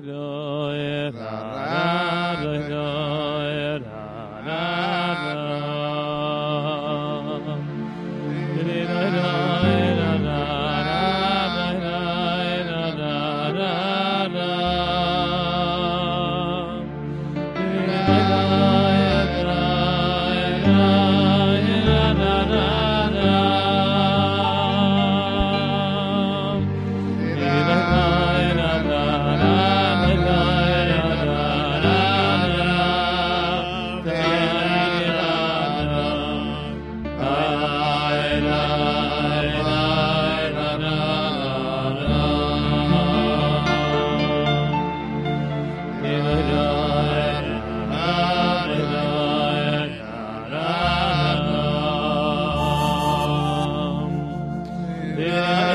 Ra Yeah.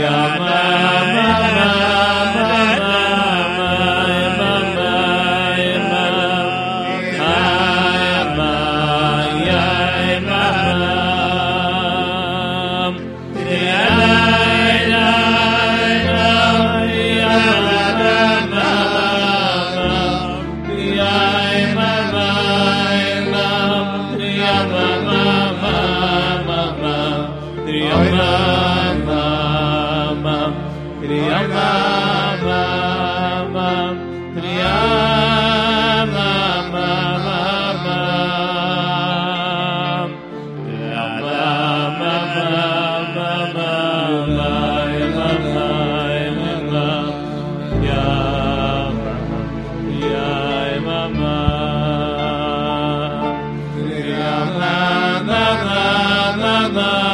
Yama. Mama.